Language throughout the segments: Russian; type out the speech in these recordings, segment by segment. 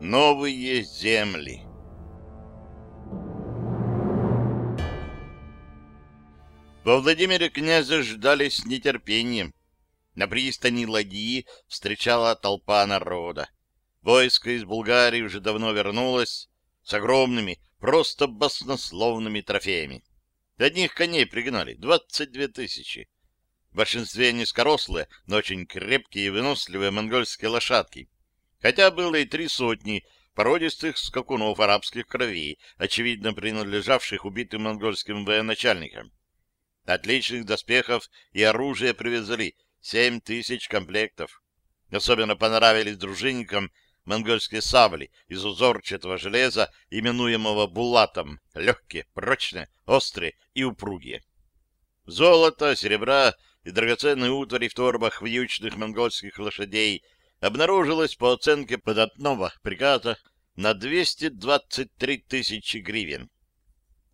Новые земли Во Владимире князя ждали с нетерпением. На пристани ладьи встречала толпа народа. Войско из Булгарии уже давно вернулось с огромными, просто баснословными трофеями. Одних коней пригнали, 22 тысячи. В большинстве низкорослые, но очень крепкие и выносливые монгольские лошадки. Хотя было и три сотни породистых скакунов арабских кровей, очевидно принадлежавших убитым монгольским военачальникам. Отличных доспехов и оружия привезли, семь тысяч комплектов. Особенно понравились дружинникам монгольские сабли из узорчатого железа, именуемого булатом, легкие, прочные, острые и упругие. Золото, серебра и драгоценные утвари в торбах вьючных монгольских лошадей обнаружилось по оценке податного приказа на 223 тысячи гривен.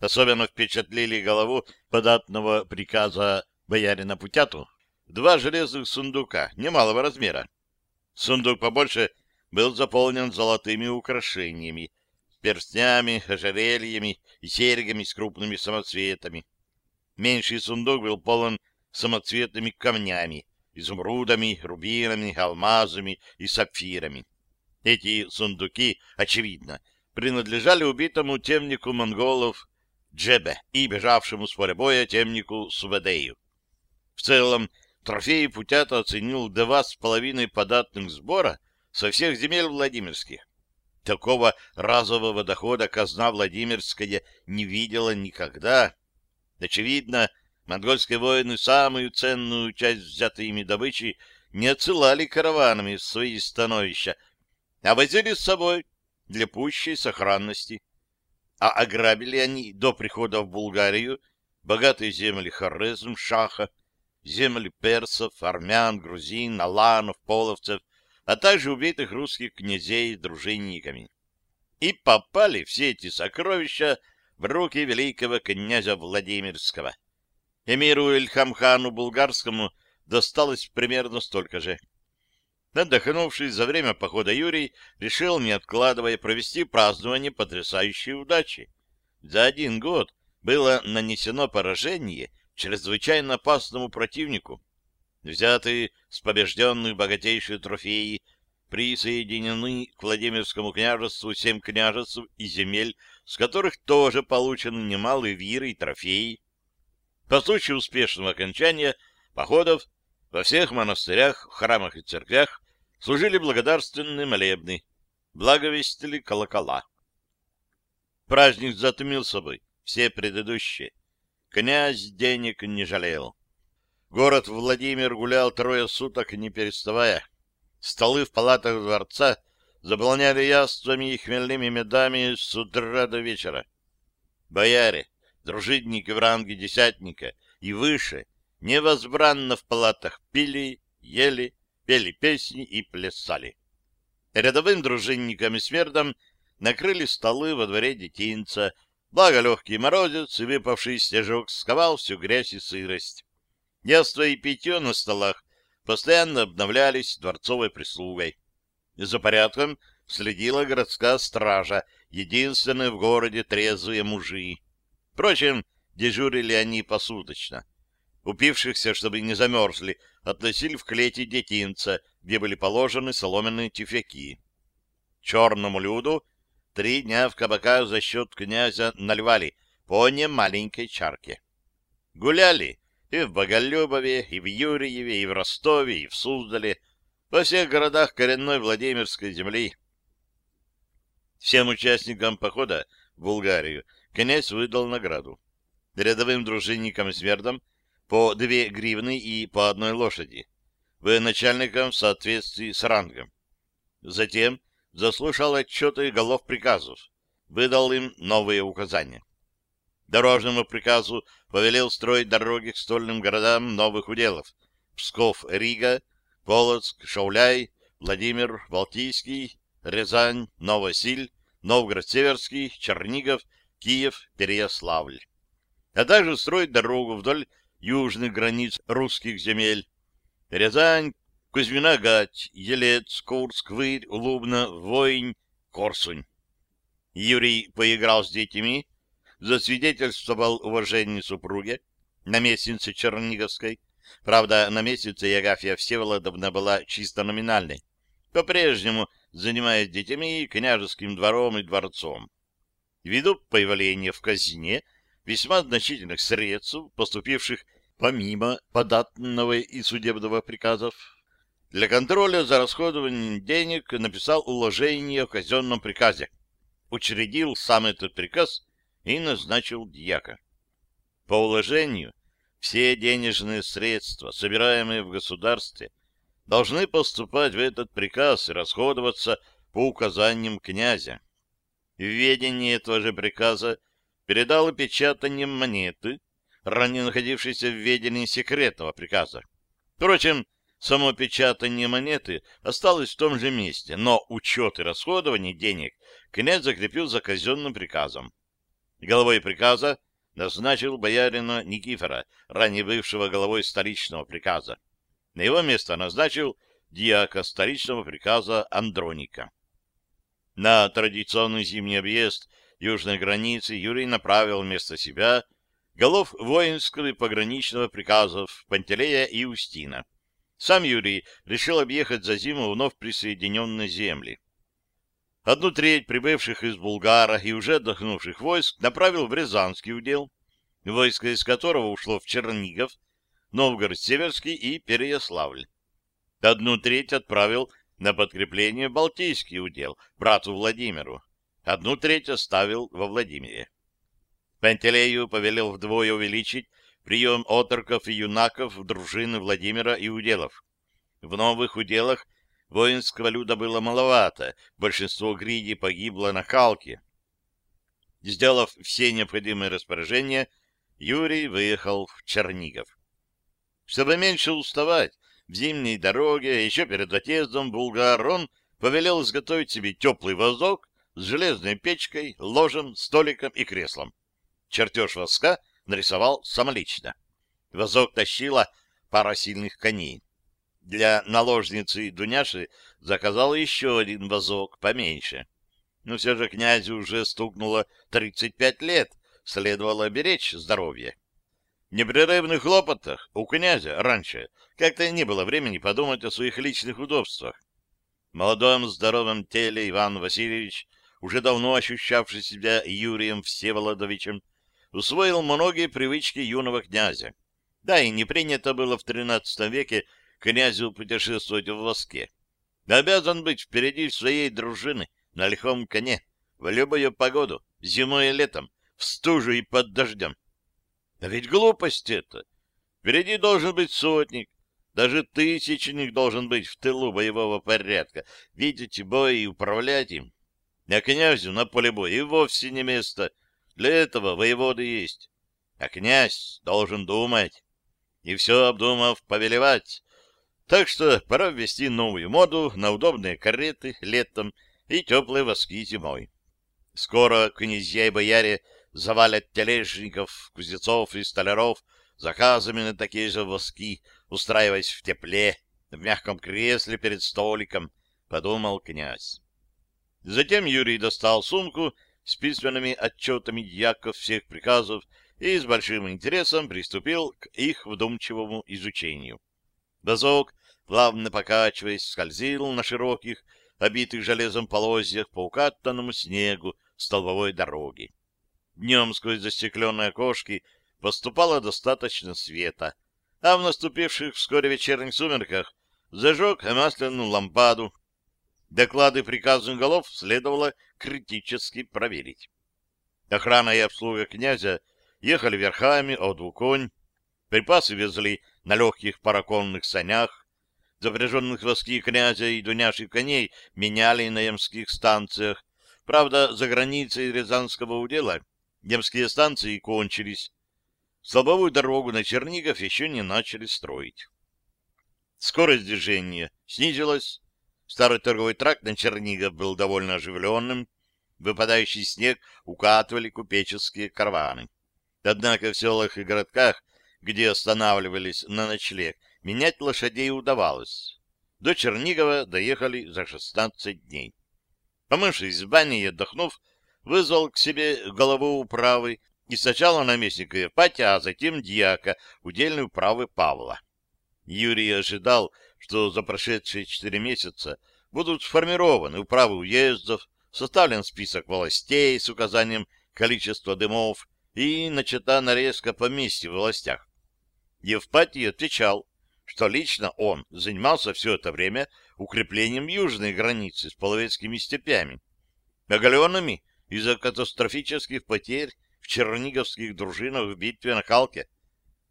Особенно впечатлили голову податного приказа боярина Путяту два железных сундука немалого размера. Сундук побольше был заполнен золотыми украшениями, перстнями, ожерельями и серьгами с крупными самоцветами. Меньший сундук был полон самоцветными камнями, изумрудами, рубинами, алмазами и сапфирами. Эти сундуки, очевидно, принадлежали убитому темнику монголов Джебе и бежавшему с поля боя темнику Субадею. В целом, трофеи Путята оценил два с половиной податных сбора со всех земель Владимирских. Такого разового дохода казна Владимирская не видела никогда. Очевидно, монгольские воины самую ценную часть взятой ими добычи не отсылали караванами в свои становища, а возили с собой для пущей сохранности. А ограбили они до прихода в Булгарию богатые земли Хорезм, Шаха, земли персов, армян, грузин, аланов, половцев, а также убитых русских князей дружинниками. И попали все эти сокровища в руки великого князя Владимирского. Эмиру Ильхамхану Булгарскому досталось примерно столько же. Отдохнувший за время похода Юрий решил, не откладывая, провести празднование потрясающей удачи. За один год было нанесено поражение чрезвычайно опасному противнику. Взятые с побежденных богатейшие трофеи присоединены к Владимирскому княжеству семь княжеств и земель, с которых тоже получены немалые виры и трофеи. По случаю успешного окончания походов во всех монастырях, храмах и церквях служили благодарственные молебны, благовестили колокола. Праздник затмил собой все предыдущие. Князь денег не жалел. Город Владимир гулял трое суток, не переставая. Столы в палатах дворца заполняли яствами и хмельными медами с утра до вечера. Бояре, дружинники в ранге десятника и выше, невозбранно в палатах пили, ели, пели песни и плясали. Рядовым дружинникам и смердам накрыли столы во дворе детинца, благо легкий морозец и выпавший стежок сковал всю грязь и сырость. Яство и питье на столах постоянно обновлялись дворцовой прислугой. За порядком следила городская стража, единственные в городе трезвые мужи. Впрочем, дежурили они посуточно. Упившихся, чтобы не замерзли, относили в клете детинца, где были положены соломенные тюфяки. Черному люду три дня в кабаках за счет князя наливали по маленькой чарке. Гуляли и в Боголюбове, и в Юрьеве, и в Ростове, и в Суздале, во всех городах коренной Владимирской земли. Всем участникам похода в Булгарию князь выдал награду. Рядовым дружинникам и смердам — по две гривны и по одной лошади, военачальникам в соответствии с рангом. Затем заслушал отчеты голов приказов, выдал им новые указания. Дорожному приказу повелел строить дороги к стольным городам новых уделов Псков, Рига, Полоцк, Шауляй, Владимир, Балтийский, Рязань, Новосиль, Новгород-Северский, Чернигов, Киев, Переяславль. А также строить дорогу вдоль южных границ русских земель, Рязань, Кузьмина-Гать, Елец, Курск, Вырь, Лубна, Войнь, Корсунь. Юрий поиграл с детьми, засвидетельствовал уважение супруге, наместнице Черниговской. Правда, наместница Ягафия Всеволодовна была чисто номинальной, по-прежнему занимаясь детьми, княжеским двором и дворцом. Ввиду появления в казине весьма значительных средств, поступивших помимо податного и судебного приказов, для контроля за расходованием денег написал уложение о казенном приказе, учредил сам этот приказ и назначил дьяка. По уложению все денежные средства, собираемые в государстве, должны поступать в этот приказ и расходоваться по указаниям князя. Ведение этого же приказа передал печатанием монеты, ранее находившейся в ведении секретного приказа. Впрочем, само печатание монеты осталось в том же месте, но учет и расходование денег князь закрепил за казенным приказом. Головой приказа назначил боярина Никифора, ранее бывшего головой столичного приказа. На его место назначил диака столичного приказа Андроника. На традиционный зимний объезд южной границы Юрий направил вместо себя голов воинского и пограничного приказов Пантелея и Устина. Сам Юрий решил объехать за зиму вновь присоединенные земли. Одну треть прибывших из Булгара и уже отдохнувших войск направил в Рязанский удел, войско из которого ушло в Чернигов, Новгород-Северский и Переяславль. Одну треть отправил на подкрепление Балтийский удел, брату Владимиру. Одну треть оставил во Владимире. Пантелею повелел вдвое увеличить прием отроков и юнаков в дружины Владимира и уделов. В новых уделах Воинского люда было маловато, большинство гриди погибло на Халке. Сделав все необходимые распоряжения, Юрий выехал в Чернигов. Чтобы меньше уставать в зимней дороге, еще перед отъездом Булгар, он повелел изготовить себе теплый вазок с железной печкой, ложем, столиком и креслом. Чертеж воска нарисовал самолично. Вазок тащила пара сильных коней. Для наложницы Дуняши заказал еще один вазок, поменьше. Но все же князю уже стукнуло 35 лет, следовало беречь здоровье. Непрерывных хлопотах у князя раньше как-то не было времени подумать о своих личных удобствах. В молодом здоровом теле Иван Васильевич, уже давно ощущавший себя Юрием Всеволодовичем, усвоил многие привычки юного князя. Да, и не принято было в XIII веке князю путешествовать в воске. Обязан быть впереди своей дружины на лихом коне в любую погоду, зимой и летом, в стужу и под дождем. А ведь глупость это. Впереди должен быть сотник, даже тысячник должен быть в тылу боевого порядка, видеть бой и управлять им. А князю на поле боя и вовсе не место. Для этого воеводы есть. А князь должен думать и все обдумав повелевать, так что пора ввести новую моду на удобные кареты летом и теплые воски зимой. Скоро князья и бояре завалят тележников, кузнецов и столяров заказами на такие же воски, устраиваясь в тепле, в мягком кресле перед столиком, подумал князь. Затем Юрий достал сумку с письменными отчетами дьяков всех приказов и с большим интересом приступил к их вдумчивому изучению. Базок, плавно покачиваясь, скользил на широких, обитых железом полозьях по укатанному снегу столбовой дороги. Днем сквозь застекленные окошки поступало достаточно света, а в наступивших вскоре вечерних сумерках зажег масляную лампаду. Доклады приказных голов следовало критически проверить. Охрана и обслуга князя ехали верхами от двух конь, припасы везли на легких параконных санях, запряженных воски князя и дуняших коней меняли на ямских станциях. Правда, за границей Рязанского удела ямские станции кончились. Слобовую дорогу на Чернигов еще не начали строить. Скорость движения снизилась. Старый торговый тракт на Чернигов был довольно оживленным. Выпадающий снег укатывали купеческие караваны. Однако в селах и городках где останавливались на ночлег менять лошадей удавалось. До Чернигова доехали за 16 дней. Помывшись в бане и отдохнув, вызвал к себе голову управы и сначала наместника Евпатия, а затем дьяка удельной управы Павла. Юрий ожидал, что за прошедшие четыре месяца будут сформированы управы уездов, составлен список властей с указанием количества дымов и начата нарезка поместья в властях. Евпатий отвечал, что лично он занимался все это время укреплением южной границы с половецкими степями, оголенными из-за катастрофических потерь в черниговских дружинах в битве на Халке,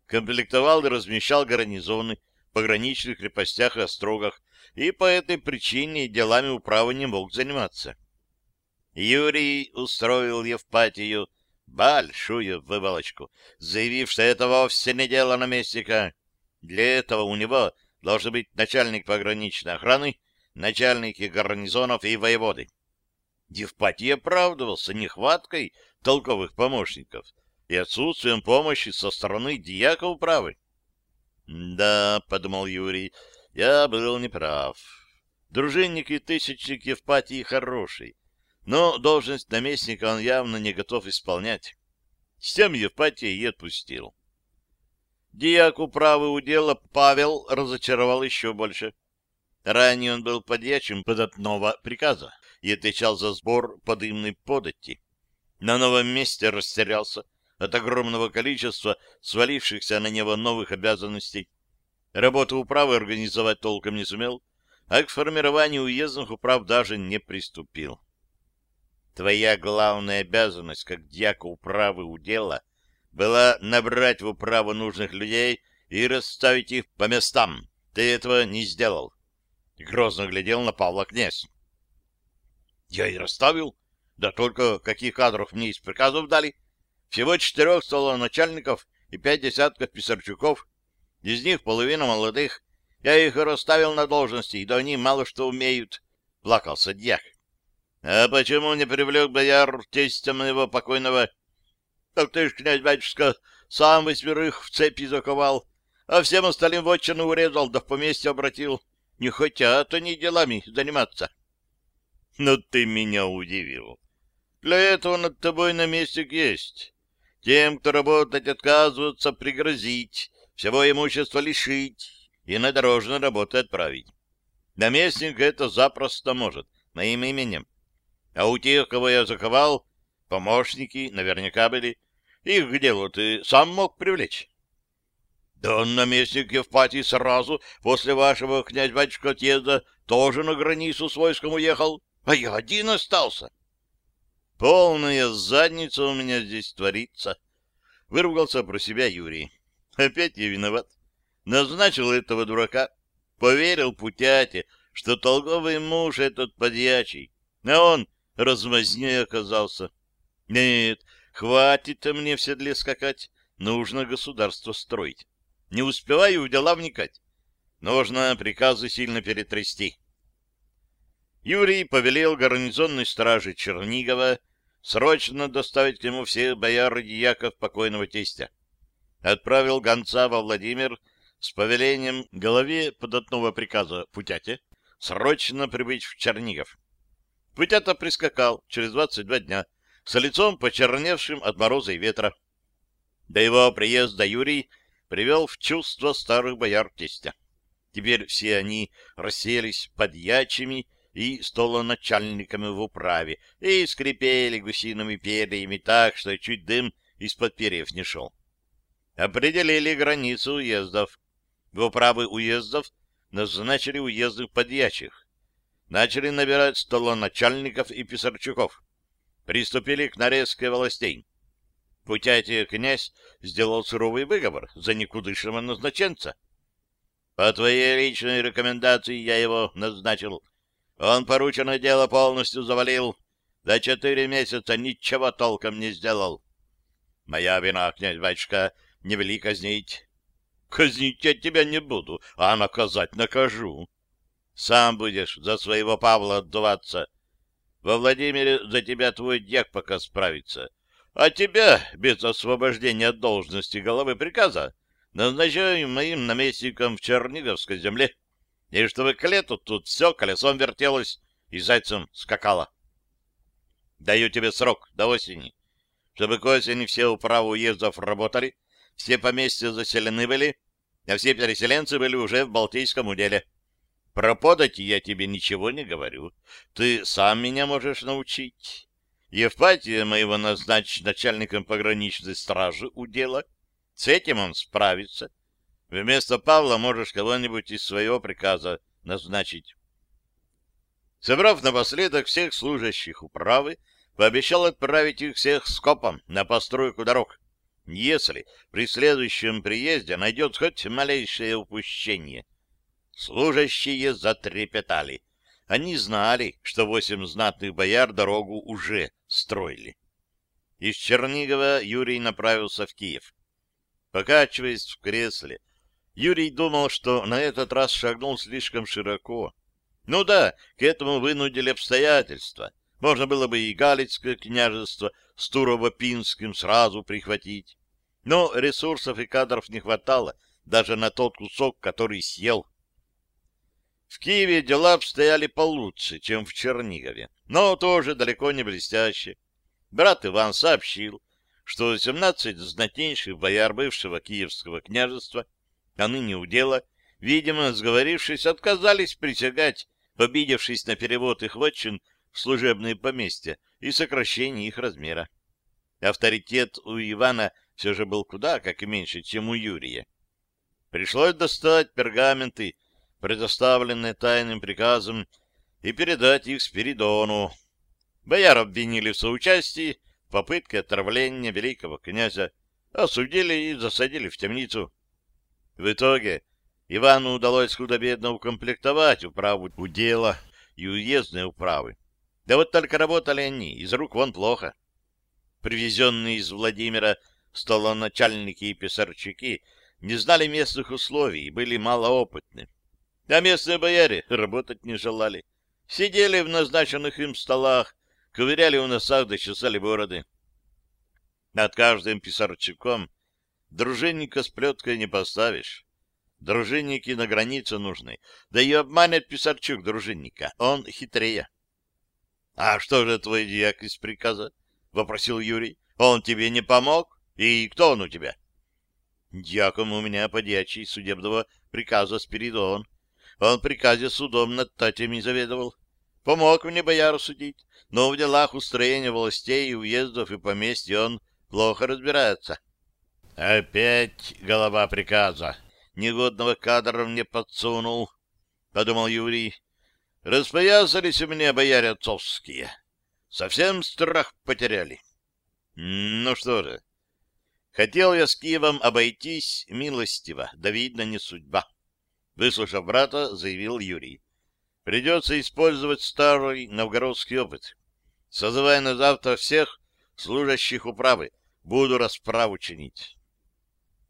комплектовал и размещал гарнизоны в пограничных крепостях и острогах, и по этой причине делами управы не мог заниматься. Юрий устроил Евпатию большую выволочку, заявив, что это вовсе не дело наместника. Для этого у него должен быть начальник пограничной охраны, начальники гарнизонов и воеводы. Евпатий оправдывался нехваткой толковых помощников и отсутствием помощи со стороны дьяка управы. «Да», — подумал Юрий, — «я был неправ. Дружинник и тысячник Евпатии хороший, но должность наместника он явно не готов исполнять. С тем Евпатия и отпустил. Дьяк управы удела Павел разочаровал еще больше. Ранее он был подьячим податного приказа и отвечал за сбор подымной подати. На новом месте растерялся от огромного количества свалившихся на него новых обязанностей. Работу управы организовать толком не сумел, а к формированию уездных управ даже не приступил. Твоя главная обязанность, как дьяка управы удела, была набрать в управу нужных людей и расставить их по местам. Ты этого не сделал. Грозно глядел на Павла князь. Я и расставил. Да только каких кадров мне из приказов дали? Всего четырех столоначальников и пять десятков писарчуков. Из них половина молодых. Я их расставил на должности, и да они мало что умеют. Плакался дьяк. А почему не привлек бояр тестя моего покойного? Так ты ж, князь-батюшка, сам восьмерых в цепи заковал, а всем остальным вотчину урезал, да в поместье обратил. Не хотят они делами заниматься. Но ты меня удивил. Для этого над тобой наместник есть. Тем, кто работать отказывается, пригрозить, всего имущества лишить и на дорожную работу отправить. Наместник это запросто может, моим именем. А у тех, кого я заковал, помощники наверняка были. Их к делу ты сам мог привлечь. Да он наместник Евпатий сразу после вашего князь-батюшка отъезда тоже на границу с войском уехал а я один остался. Полная задница у меня здесь творится. Выругался про себя Юрий. Опять я виноват. Назначил этого дурака. Поверил Путяте, что толковый муж этот подьячий. А он размазней оказался. Нет, хватит мне в седле скакать. Нужно государство строить. Не успеваю в дела вникать. Нужно приказы сильно перетрясти. Юрий повелел гарнизонной страже Чернигова срочно доставить к нему всех бояр и дьяков покойного тестя. Отправил гонца во Владимир с повелением голове податного приказа Путяте срочно прибыть в Чернигов. Путята прискакал через 22 дня с лицом почерневшим от мороза и ветра. До его приезда Юрий привел в чувство старых бояр тестя. Теперь все они расселись под ячами и столоначальниками в управе, и скрипели гусиными перьями так, что чуть дым из-под перьев не шел. Определили границу уездов. В управы уездов назначили уездных подьячих. Начали набирать столоначальников и писарчуков. Приступили к нарезке властей. Путятия князь сделал суровый выговор за никудышного назначенца. По твоей личной рекомендации я его назначил он порученное дело полностью завалил. За четыре месяца ничего толком не сделал. Моя вина, князь-батюшка, не вели казнить. Казнить я тебя не буду, а наказать накажу. Сам будешь за своего Павла отдуваться. Во Владимире за тебя твой дьяк пока справится. А тебя, без освобождения от должности головы приказа, назначаю моим наместником в Черниговской земле, и чтобы к лету тут все колесом вертелось и зайцем скакало. Даю тебе срок до осени, чтобы к осени все управы уездов работали, все поместья заселены были, а все переселенцы были уже в Балтийском уделе. Про подати я тебе ничего не говорю. Ты сам меня можешь научить. Евпатия моего назначить начальником пограничной стражи удела. С этим он справится. Вместо Павла можешь кого-нибудь из своего приказа назначить. Собрав напоследок всех служащих управы, пообещал отправить их всех скопом на постройку дорог, если при следующем приезде найдет хоть малейшее упущение. Служащие затрепетали. Они знали, что восемь знатных бояр дорогу уже строили. Из Чернигова Юрий направился в Киев. Покачиваясь в кресле, Юрий думал, что на этот раз шагнул слишком широко. Ну да, к этому вынудили обстоятельства. Можно было бы и Галицкое княжество с Турово-Пинским сразу прихватить. Но ресурсов и кадров не хватало даже на тот кусок, который съел. В Киеве дела обстояли получше, чем в Чернигове, но тоже далеко не блестяще. Брат Иван сообщил, что 17 знатнейших бояр бывшего Киевского княжества, а ныне удела, видимо, сговорившись, отказались присягать, обидевшись на перевод их вотчин в служебные поместья и сокращение их размера. Авторитет у Ивана все же был куда как и меньше, чем у Юрия. Пришлось достать пергаменты предоставленные тайным приказом, и передать их Спиридону. Бояр обвинили в соучастии в попытке отравления великого князя, осудили и засадили в темницу. В итоге Ивану удалось худо-бедно укомплектовать управу удела и уездные управы. Да вот только работали они из рук вон плохо. Привезенные из Владимира столоначальники и писарчики не знали местных условий и были малоопытны. А местные бояре работать не желали. Сидели в назначенных им столах, ковыряли в носах да бороды. Над каждым писарчиком дружинника с плеткой не поставишь. Дружинники на границе нужны. Да и обманет писарчук дружинника. Он хитрее. — А что же твой дьяк из приказа? — вопросил Юрий. — Он тебе не помог? И кто он у тебя? — Дьяком у меня подьячий судебного приказа Спиридон. Он приказе судом над татями заведовал. Помог мне бояру судить, но в делах устроения властей, уездов и поместья он плохо разбирается. — Опять голова приказа. Негодного кадра мне подсунул, — подумал Юрий. — Распоясались у меня бояре отцовские. Совсем страх потеряли. Ну что же, хотел я с Киевом обойтись милостиво, да видно не судьба. Выслушав брата, заявил Юрий. Придется использовать старый новгородский опыт. Созывая на завтра всех служащих управы, буду расправу чинить.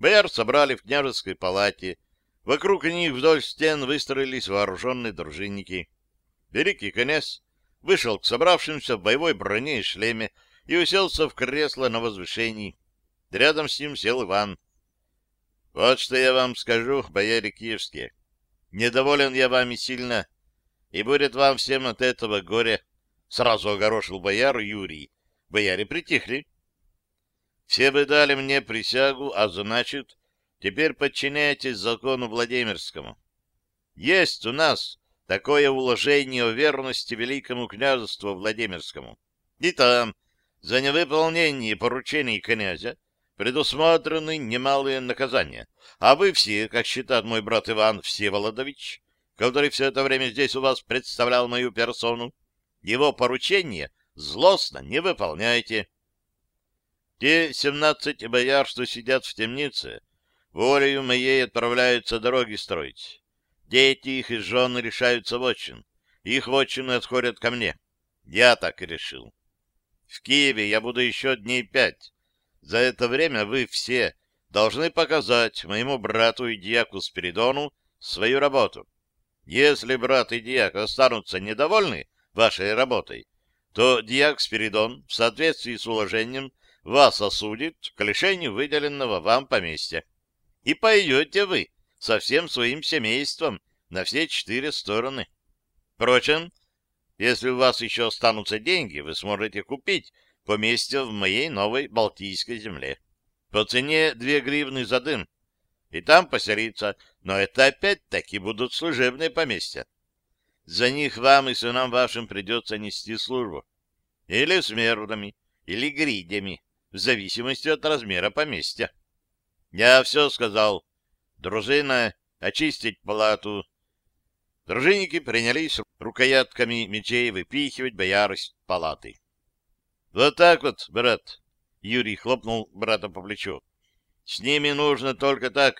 Бояр собрали в княжеской палате. Вокруг них вдоль стен выстроились вооруженные дружинники. Великий князь вышел к собравшимся в боевой броне и шлеме и уселся в кресло на возвышении. Рядом с ним сел Иван. Вот что я вам скажу, бояре киевские. Недоволен я вами сильно, и будет вам всем от этого горе. Сразу огорошил бояр Юрий. Бояре притихли. Все бы дали мне присягу, а значит, теперь подчиняйтесь закону Владимирскому. Есть у нас такое уложение о верности великому княжеству Владимирскому. И там, за невыполнение поручений князя, предусмотрены немалые наказания. А вы все, как считает мой брат Иван Всеволодович, который все это время здесь у вас представлял мою персону, его поручение злостно не выполняете. Те семнадцать бояр, что сидят в темнице, волею моей отправляются дороги строить. Дети их и жены решаются вотчин. Их вотчины отходят ко мне. Я так и решил. В Киеве я буду еще дней пять. За это время вы все должны показать моему брату и дьяку Спиридону свою работу. Если брат и дьяк останутся недовольны вашей работой, то дьяк Спиридон в соответствии с уложением вас осудит к лишению выделенного вам поместья. И пойдете вы со всем своим семейством на все четыре стороны. Впрочем, если у вас еще останутся деньги, вы сможете купить поместье в моей новой Балтийской земле. По цене две гривны за дым. И там поселиться, но это опять-таки будут служебные поместья. За них вам и сынам вашим придется нести службу. Или смердами, или гридями, в зависимости от размера поместья. Я все сказал. Дружина, очистить палату. Дружинники принялись рукоятками мечей выпихивать бояр из палаты. — Вот так вот, брат, — Юрий хлопнул брата по плечу. — С ними нужно только так.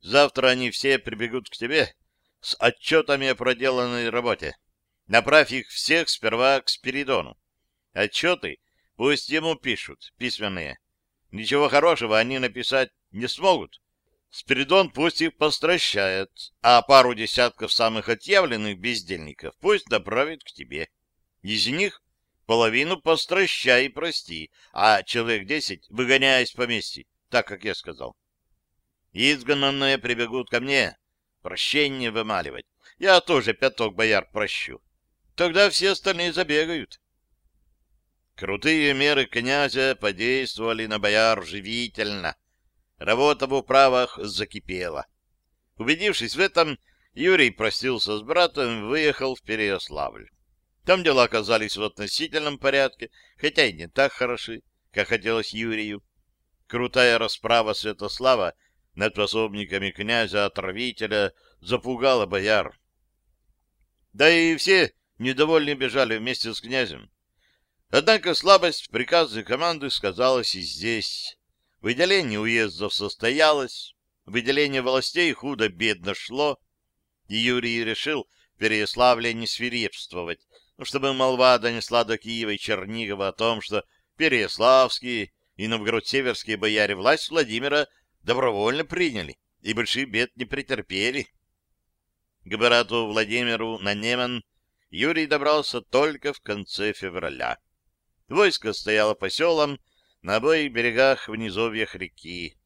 Завтра они все прибегут к тебе с отчетами о проделанной работе. Направь их всех сперва к Спиридону. Отчеты пусть ему пишут, письменные. Ничего хорошего они написать не смогут. Спиридон пусть их постращает, а пару десятков самых отъявленных бездельников пусть направит к тебе. Из них половину постращай и прости, а человек десять выгоняй из так, как я сказал. Изгнанные прибегут ко мне, прощение вымаливать. Я тоже пяток бояр прощу. Тогда все остальные забегают. Крутые меры князя подействовали на бояр живительно. Работа в управах закипела. Убедившись в этом, Юрий простился с братом и выехал в Переяславль. Там дела оказались в относительном порядке, хотя и не так хороши, как хотелось Юрию. Крутая расправа Святослава над пособниками князя-отравителя запугала бояр. Да и все недовольны бежали вместе с князем. Однако слабость приказа команды сказалась и здесь. Выделение уездов состоялось, выделение властей худо-бедно шло, и Юрий решил в Переяславле не свирепствовать, ну, чтобы молва донесла до Киева и Чернигова о том, что Переяславские и Новгород-Северские бояре власть Владимира добровольно приняли и больших бед не претерпели. К брату Владимиру на Неман Юрий добрался только в конце февраля. Войско стояло по селам, на обоих берегах в низовьях реки.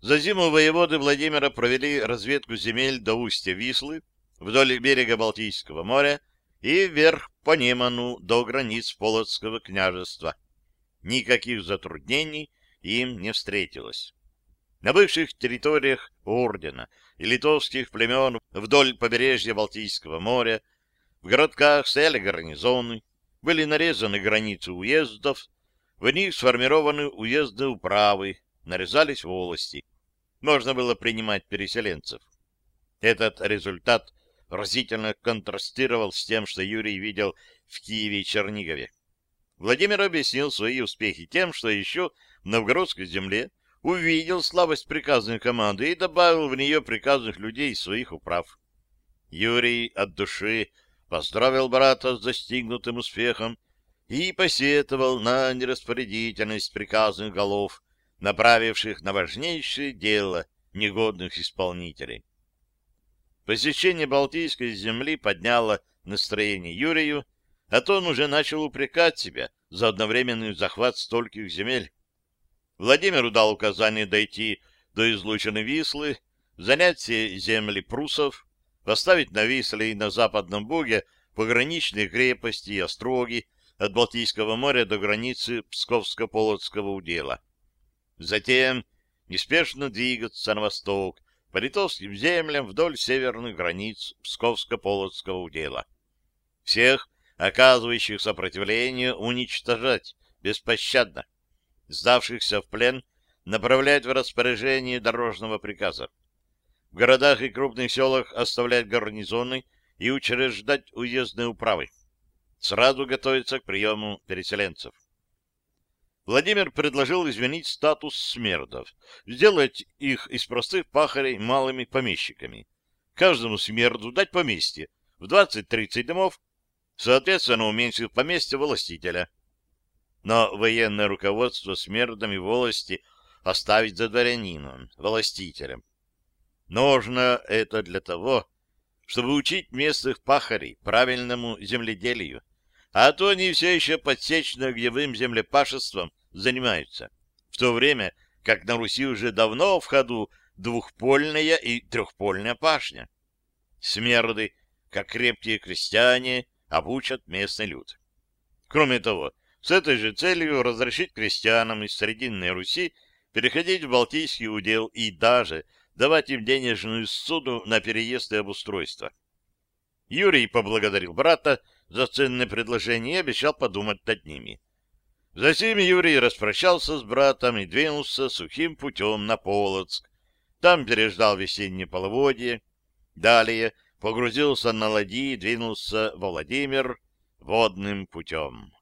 За зиму воеводы Владимира провели разведку земель до устья Вислы, вдоль берега Балтийского моря и вверх по Неману до границ Полоцкого княжества. Никаких затруднений им не встретилось. На бывших территориях ордена и литовских племен вдоль побережья Балтийского моря в городках стояли гарнизоны, были нарезаны границы уездов, в них сформированы уездные управы, нарезались волости. Можно было принимать переселенцев. Этот результат разительно контрастировал с тем, что Юрий видел в Киеве и Чернигове. Владимир объяснил свои успехи тем, что еще в новгородской земле увидел слабость приказной команды и добавил в нее приказных людей из своих управ. Юрий от души поздравил брата с достигнутым успехом и посетовал на нераспорядительность приказных голов, направивших на важнейшее дело негодных исполнителей. Посещение Балтийской земли подняло настроение Юрию, а то он уже начал упрекать себя за одновременный захват стольких земель. Владимиру дал указание дойти до излученной Вислы, занять все земли прусов, поставить на Висле и на Западном Буге пограничные крепости и остроги, от Балтийского моря до границы Псковско-Полоцкого удела. Затем неспешно двигаться на восток по литовским землям вдоль северных границ Псковско-Полоцкого удела. Всех, оказывающих сопротивление, уничтожать беспощадно. Сдавшихся в плен направлять в распоряжение дорожного приказа. В городах и крупных селах оставлять гарнизоны и учреждать уездные управы сразу готовится к приему переселенцев. Владимир предложил изменить статус смердов, сделать их из простых пахарей малыми помещиками. Каждому смерду дать поместье в 20-30 домов, соответственно, уменьшив поместье властителя. Но военное руководство смердами волости оставить за дворянином, властителем. Нужно это для того, чтобы учить местных пахарей правильному земледелию, а то они все еще подсечно-огневым землепашеством занимаются, в то время как на Руси уже давно в ходу двухпольная и трехпольная пашня. Смерды, как крепкие крестьяне, обучат местный люд. Кроме того, с этой же целью разрешить крестьянам из Срединной Руси переходить в Балтийский удел и даже давать им денежную суду на переезд и обустройство. Юрий поблагодарил брата за ценное предложение и обещал подумать над ними. Затем Юрий распрощался с братом и двинулся сухим путем на Полоцк. Там переждал весеннее половодье. Далее погрузился на ладьи и двинулся Владимир водным путем.